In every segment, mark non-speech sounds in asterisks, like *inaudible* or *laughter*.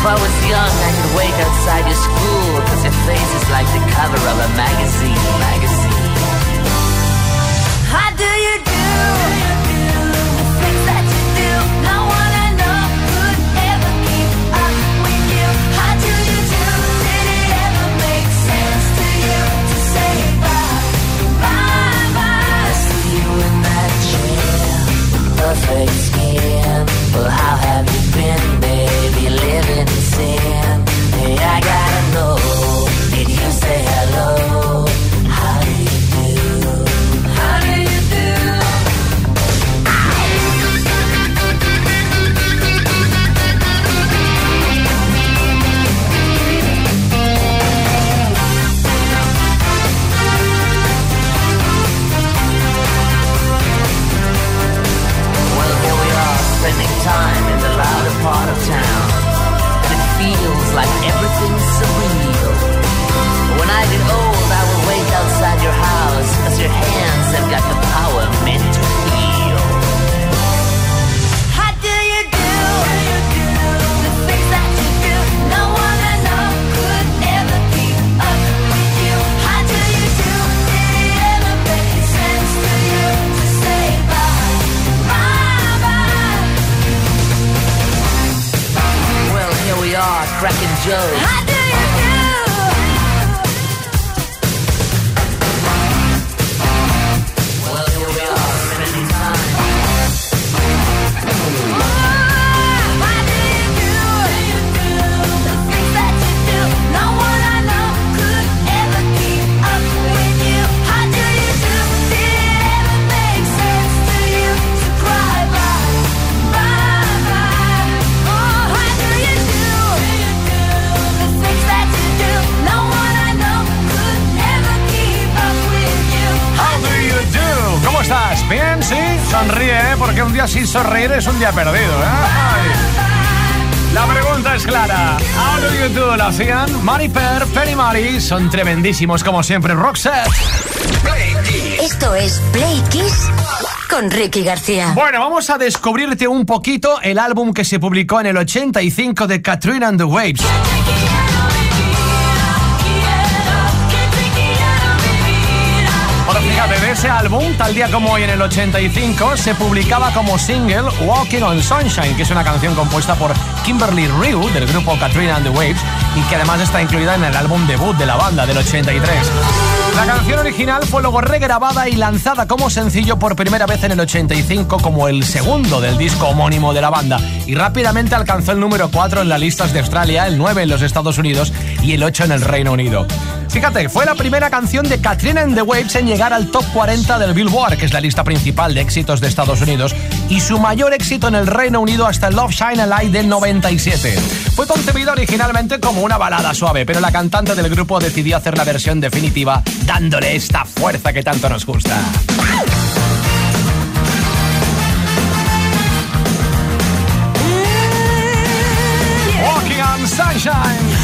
If I was young, I could wait outside your school, cause your face is like the cover of a magazine, magazine. How do you do? The things that you do, no one I know could ever keep up with you. How do you do? Did it ever make sense to you to say bye, bye, bye? You that chair, perfect skin. Well, how have you been? cracking jokes. Día sin sonreír es un día perdido, ¿eh? La pregunta es clara. How do you do? La hacían Mari Per, Penny Mari. Son tremendísimos como siempre. Roxette. Esto es Play Kiss con Ricky García. Bueno, vamos a descubrirte un poquito el álbum que se publicó en el 85 de Katrina and the Waves. Ese álbum, tal día como hoy en el 85, se publicaba como single Walking on Sunshine, que es una canción compuesta por Kimberly Rue del grupo Katrina and the Waves y que además está incluida en el álbum debut de la banda del 83. La canción original fue luego regrabada y lanzada como sencillo por primera vez en el 85 como el segundo del disco homónimo de la banda y rápidamente alcanzó el número 4 en las listas de Australia, el 9 en los Estados Unidos y el 8 en el Reino Unido. Fíjate, fue la primera canción de Katrina and the Waves en llegar al top 40 del Billboard, que es la lista principal de éxitos de Estados Unidos, y su mayor éxito en el Reino Unido hasta el Love Shine a Light del 97. Fue concebida originalmente como una balada suave, pero la cantante del grupo decidió hacer la versión definitiva, dándole esta fuerza que tanto nos gusta. Walking on Sunshine.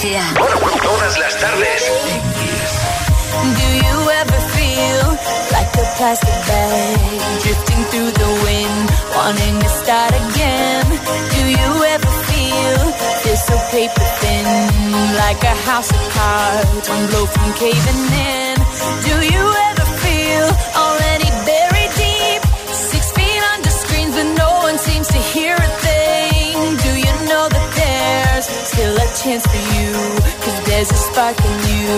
Francia. Todas las tardes. Do you ever feel like a plastic bag drifting through the wind, wanting to start again? Do you ever feel this so paper thin, like a house of cards, one blow from caving in? Do you ever there's a spark in you.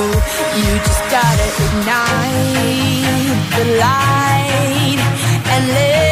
You just gotta ignite the light and live.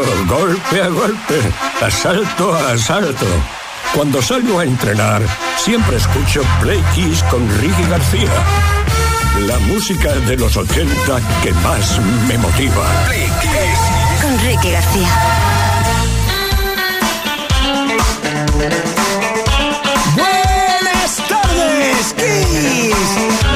golpe a golpe, asalto a asalto. Cuando salgo a entrenar, siempre escucho Play Kiss con Ricky García. La música de los 80 que más me motiva. Play Kiss. Con Ricky García. Buenas tardes, Kiss.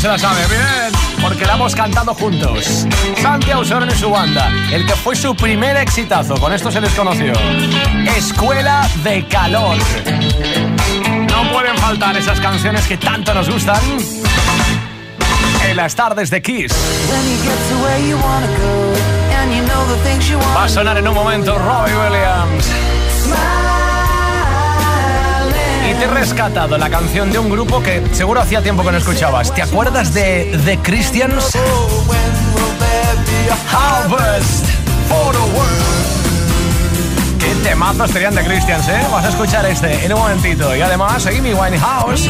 Se la sabe. Bien, porque la hemos cantado juntos. Santi Ausón y su banda, el que fue su primer exitazo, con esto se les conoció. Escuela de Calor. No pueden faltar esas canciones que tanto nos gustan en las tardes de Kiss. Va a sonar en un momento Robbie Williams. Rescatado la canción de un grupo que seguro hacía tiempo que no escuchabas. ¿Te acuerdas de The Christians? Harvest for the World. Qué temazos serían The Christians, ¿eh? Vas a escuchar este en un momentito. Y además, Amy Winehouse.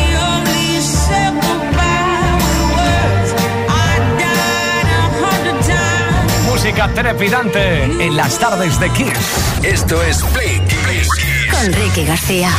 Música trepidante en las tardes de Kiss. Esto es Play. Ricky García.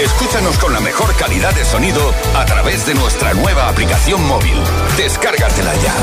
Escúchanos con la mejor calidad de sonido a través de nuestra nueva aplicación móvil. Descárgatela ya.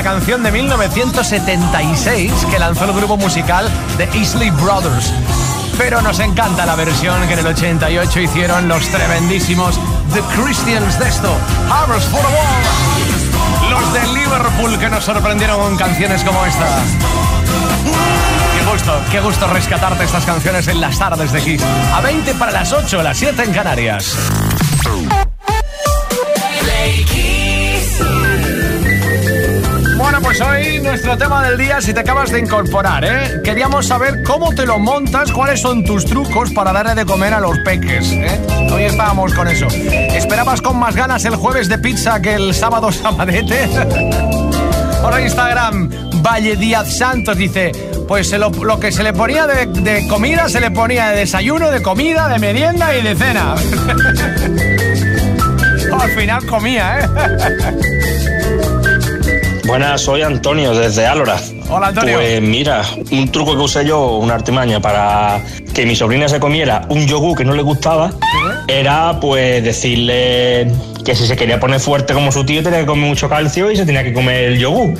Una canción de 1976 que lanzó el grupo musical The Isley Brothers. Pero nos encanta la versión que en el 88 hicieron los tremendísimos The Christians de esto, Harvest for a Wall. Los de Liverpool que nos sorprendieron con canciones como esta. Qué gusto, qué gusto rescatarte estas canciones en las tardes de Kiss. A 20 para las 8, las 7 en Canarias. Bueno, pues hoy nuestro tema del día, si te acabas de incorporar, ¿eh? Queríamos saber cómo te lo montas, cuáles son tus trucos para darle de comer a los peques, ¿eh? Hoy estábamos con eso. ¿Esperabas con más ganas el jueves de pizza que el sábado *laughs* sabadete? Por Instagram, Valle Díaz Santos dice, pues lo que se le ponía de, de comida, se le ponía de desayuno, de comida, de merienda y de cena. *laughs* Al final comía, ¿eh? *laughs* Buenas, soy Antonio desde Álora. Hola, Antonio. Pues mira, un truco que usé yo, una artimaña para que mi sobrina se comiera un yogur que no le gustaba, era pues decirle que si se quería poner fuerte como su tío tenía que comer mucho calcio y se tenía que comer el yogur.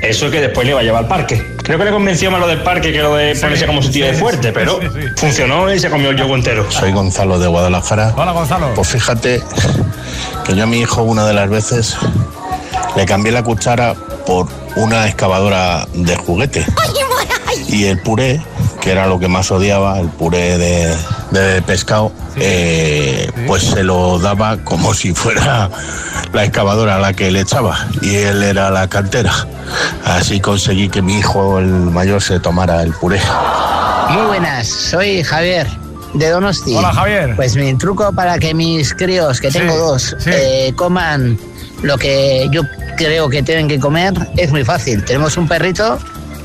Eso es que después le iba a llevar al parque. Creo que le convenció más lo del parque que lo de ponerse como su tío de fuerte, pero funcionó y se comió el yogur entero. Soy Gonzalo de Guadalajara. Hola, Gonzalo. Pues fíjate que yo a mi hijo una de las veces le cambié la cuchara por una excavadora de juguete. *laughs* Y el puré, que era lo que más odiaba, el puré de, de pescado, eh, pues se lo daba como si fuera la excavadora a la que le echaba y él era la cantera. Así conseguí que mi hijo, el mayor, se tomara el puré. Muy buenas, soy Javier de Donosti. Hola, Javier. Pues mi truco para que mis críos, que tengo Sí, dos, sí. eh, coman lo que yo creo que tienen que comer es muy fácil. Tenemos un perrito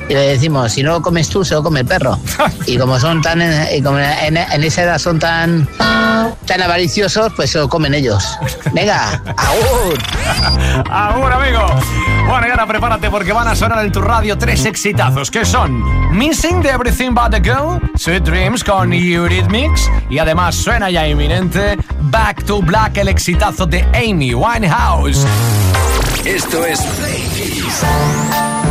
y le decimos, si no lo comes tú, se lo come el perro. *laughs* Y como son tan, eh, y como en, en esa edad son tan, tan avariciosos, pues se lo comen ellos. Venga, agur. *laughs* Agur, amigo. Bueno, y ahora prepárate porque van a sonar en tu radio tres exitazos que son Missing the Everything But the Girl, Sweet Dreams con Eurythmics y además suena ya inminente Back to Black, el exitazo de Amy Winehouse. Esto es Play.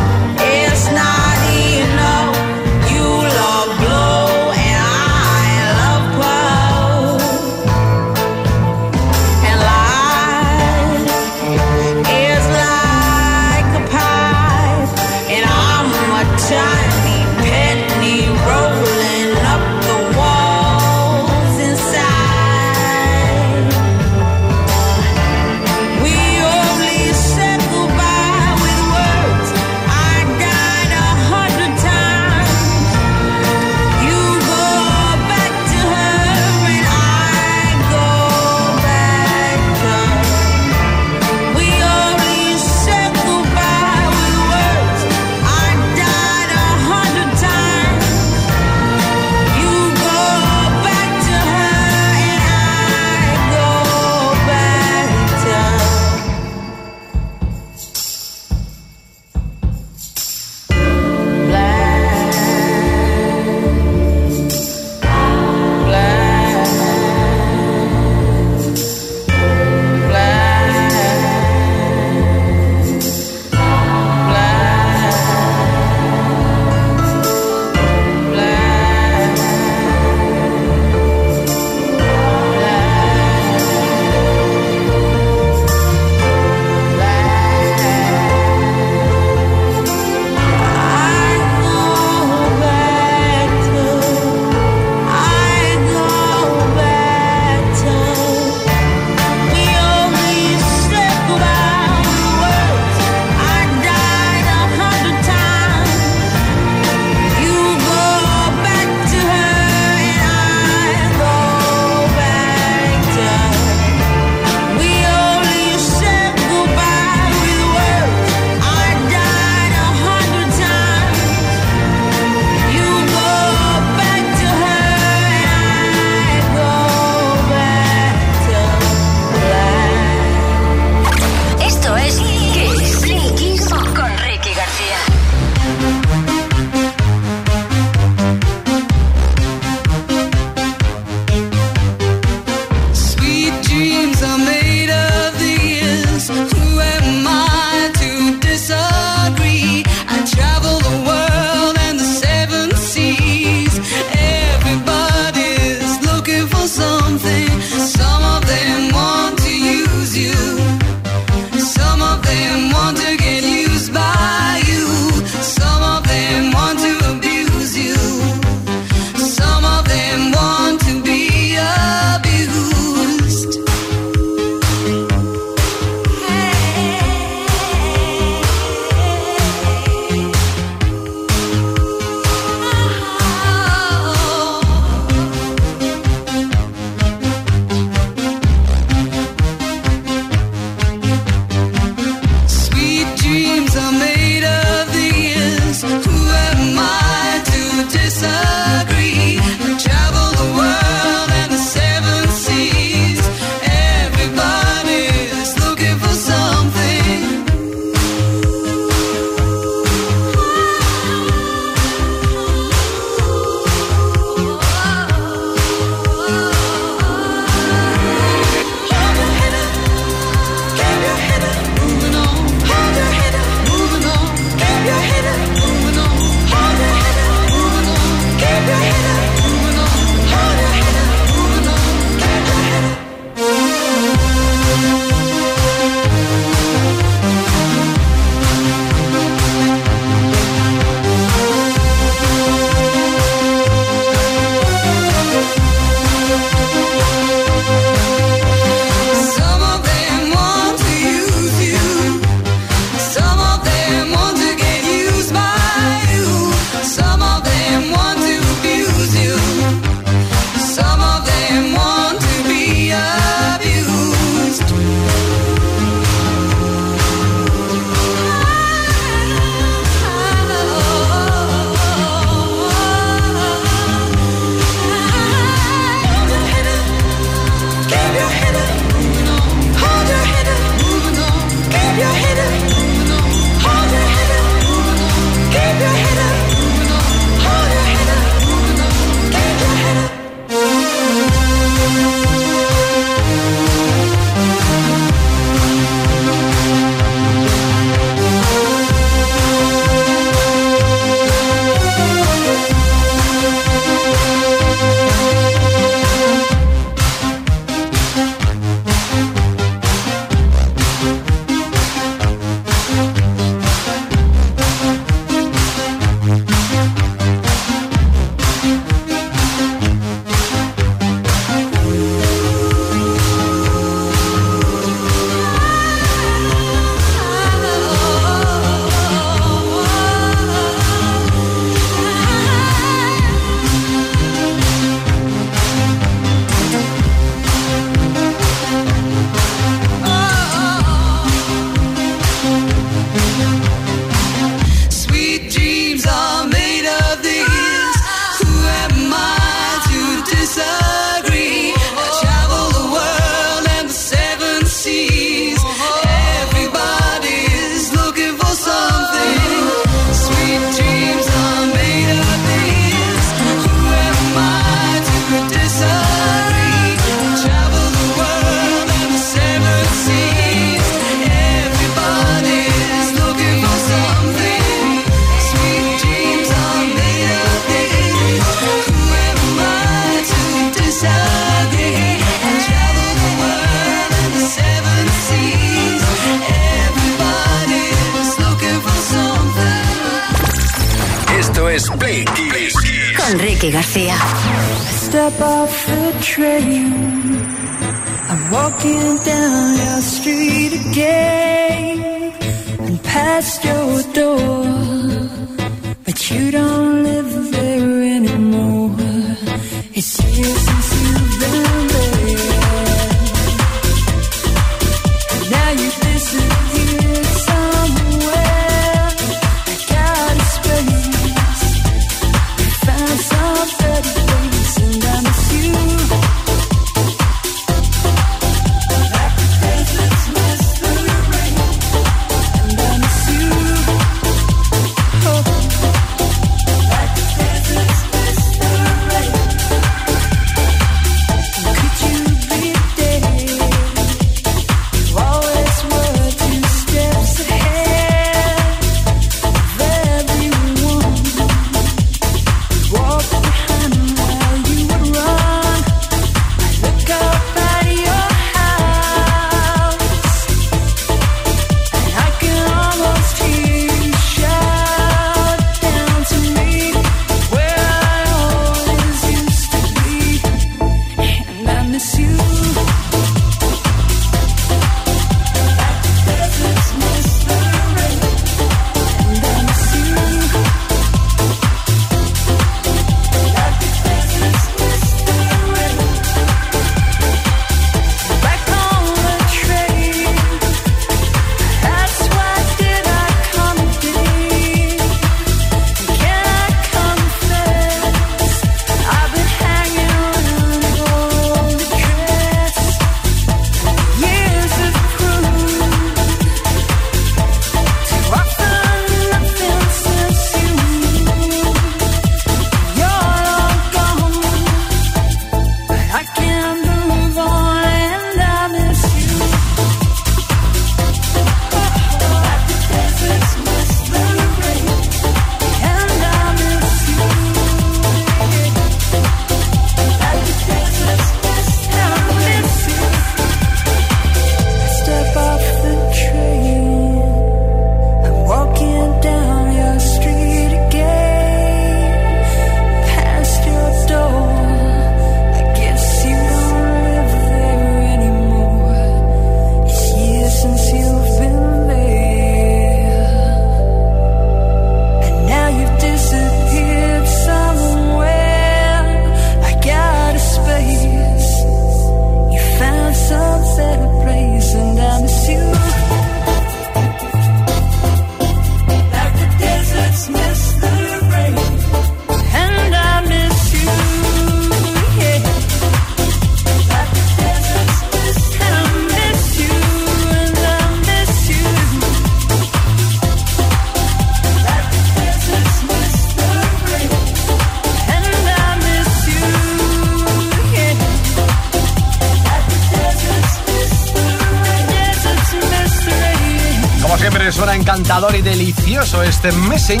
Delicioso este Missing.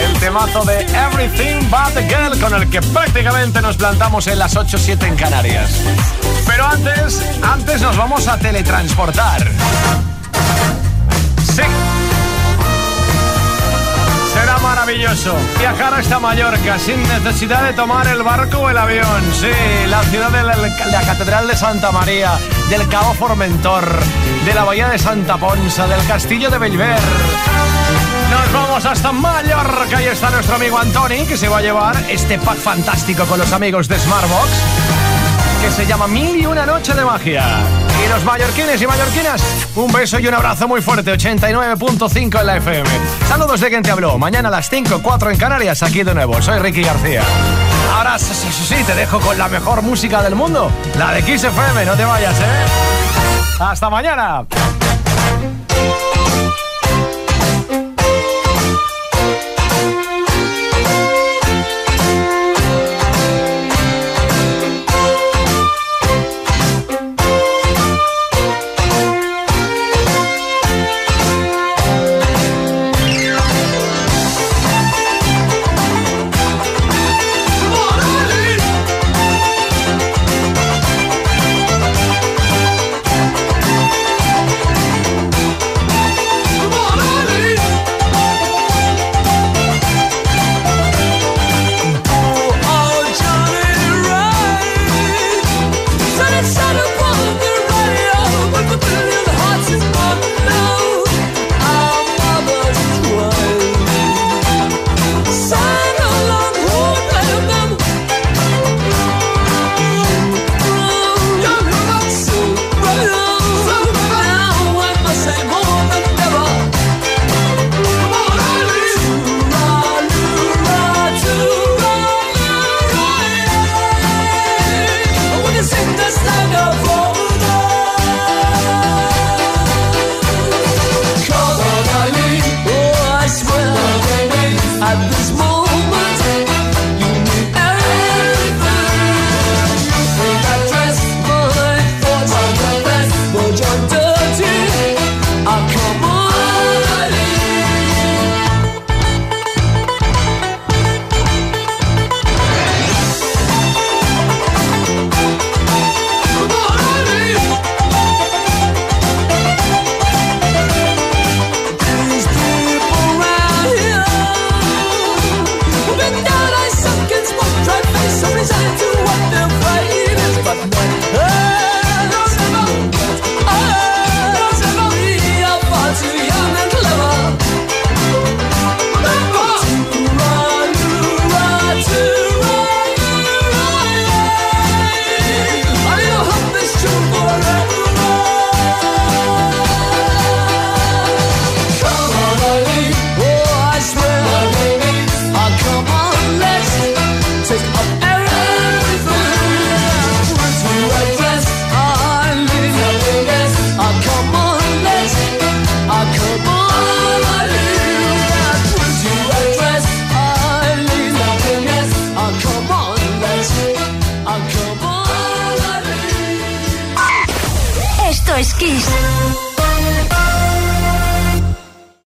El temazo de Everything But the Girl con el que prácticamente nos plantamos en las 8-7 en Canarias. Pero antes, antes nos vamos a teletransportar. Será maravilloso viajar hasta Mallorca sin necesidad de tomar el barco o el avión. Sí, la ciudad de la, la Catedral de Santa María, del Cabo Formentor, de la Bahía de Santa Ponsa, del Castillo de Bellver. Nos vamos hasta Mallorca y está nuestro amigo Antoni que se va a llevar este pack fantástico con los amigos de Smartbox que se llama Mil y una noche de magia. Y los mallorquines y mallorquinas, un beso y un abrazo muy fuerte, 89.5 en la FM. Saludos de quien te habló. Mañana a las 5, 4 en Canarias, aquí de nuevo. Soy Ricky García. Ahora sí, sí, sí, te dejo con la mejor música del mundo, la de Kiss FM. No te vayas, ¿eh? Hasta mañana.